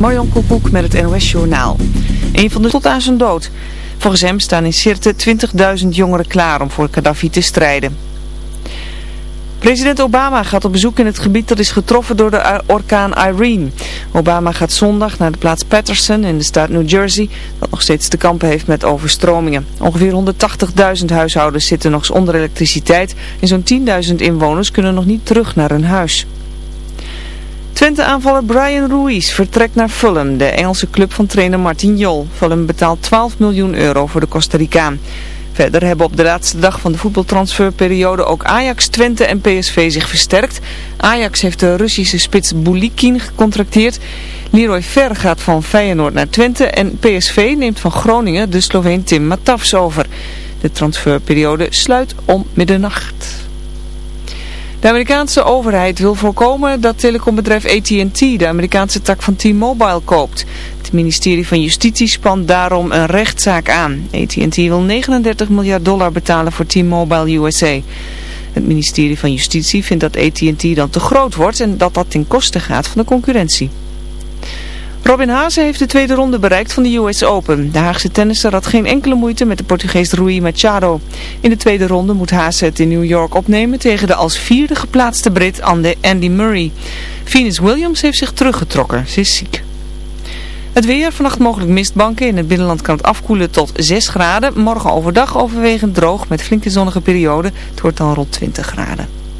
Koekoek met het NOS Journaal. Een van de tot aan zijn dood. Volgens hem staan in Sirte 20.000 jongeren klaar om voor Gaddafi te strijden. President Obama gaat op bezoek in het gebied dat is getroffen door de orkaan Irene. Obama gaat zondag naar de plaats Patterson in de staat New Jersey, dat nog steeds te kampen heeft met overstromingen. Ongeveer 180.000 huishoudens zitten nog zonder elektriciteit en zo'n 10.000 inwoners kunnen nog niet terug naar hun huis. Twente-aanvaller Brian Ruiz vertrekt naar Fulham, de Engelse club van trainer Martin Jol. Fulham betaalt 12 miljoen euro voor de Costa Ricaan. Verder hebben op de laatste dag van de voetbaltransferperiode ook Ajax, Twente en PSV zich versterkt. Ajax heeft de Russische spits Bulikin gecontracteerd. Leroy Ver gaat van Feyenoord naar Twente en PSV neemt van Groningen de Sloveen Tim Matafs over. De transferperiode sluit om middernacht. De Amerikaanse overheid wil voorkomen dat telecombedrijf AT&T de Amerikaanse tak van T-Mobile koopt. Het ministerie van Justitie spant daarom een rechtszaak aan. AT&T wil 39 miljard dollar betalen voor T-Mobile USA. Het ministerie van Justitie vindt dat AT&T dan te groot wordt en dat dat ten koste gaat van de concurrentie. Robin Haase heeft de tweede ronde bereikt van de US Open. De Haagse tennisser had geen enkele moeite met de Portugees Rui Machado. In de tweede ronde moet Haase het in New York opnemen tegen de als vierde geplaatste Brit Andy Murray. Venus Williams heeft zich teruggetrokken. Ze is ziek. Het weer, vannacht mogelijk mistbanken. In het binnenland kan het afkoelen tot 6 graden. Morgen overdag overwegend droog met flinke zonnige perioden. Het wordt dan rond 20 graden.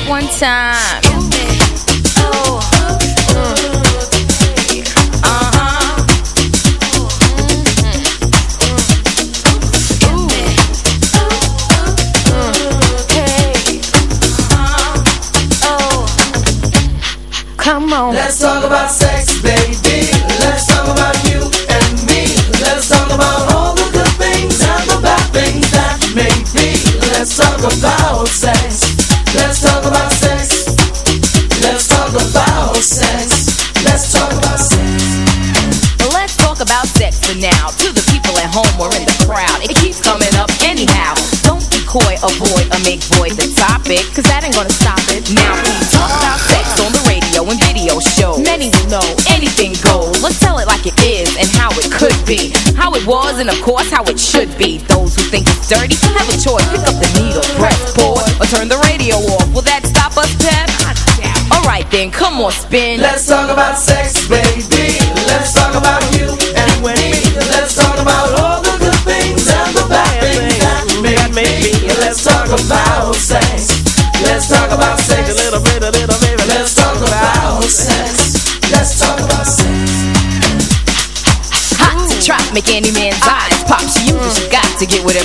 up one time. Of course how it should be. Those who think it's dirty have a choice. Pick up the needle, press pause, or turn the radio off. Will that stop us, Pep? Alright then, come on, spin. Let's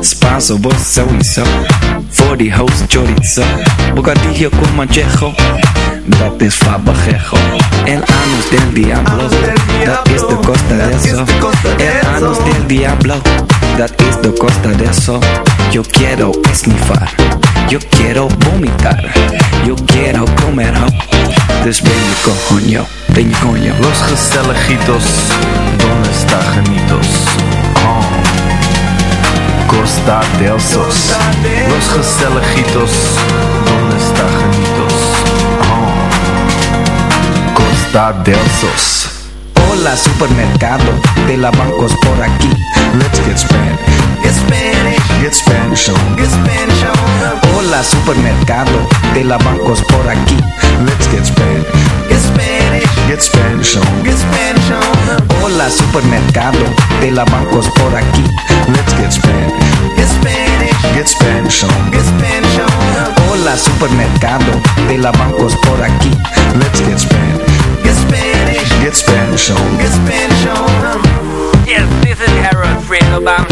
Spanso, vos sowieso. Voor die host chorizo. Bocadillo con manchejo. Dat is fabajejo. El anus del diablo. Dat is de costa de eso. El anus del diablo. Dat is de costa de eso. Yo quiero esnifar. Yo quiero vomitar. Yo quiero comer. Dus ben je coño. Ben je coño. Los gezelligitos, donde está genitos? Oh. Costa del Sos. Los gezelligitos, donde está genitos? Oh. Costa del Sos. Hola supermercado de la bancos por aquí. Let's get Spanish. Get Spanish. Get Spanish on. Get Spanish on. Hola supermercado de la bancos por aquí. Let's get Spanish. Get Spanish. Get Spanish on. Get Spanish on. Hola supermercado de la bancos por aquí. Let's get Spanish. Get Spanish. Get Spanish on. Get Spanish on. Hola supermercado de la bancos por aquí. Let's get Spanish. Get Spanish. Get Spanish on. Get Spanish on. Yes, this is Harold Bamshin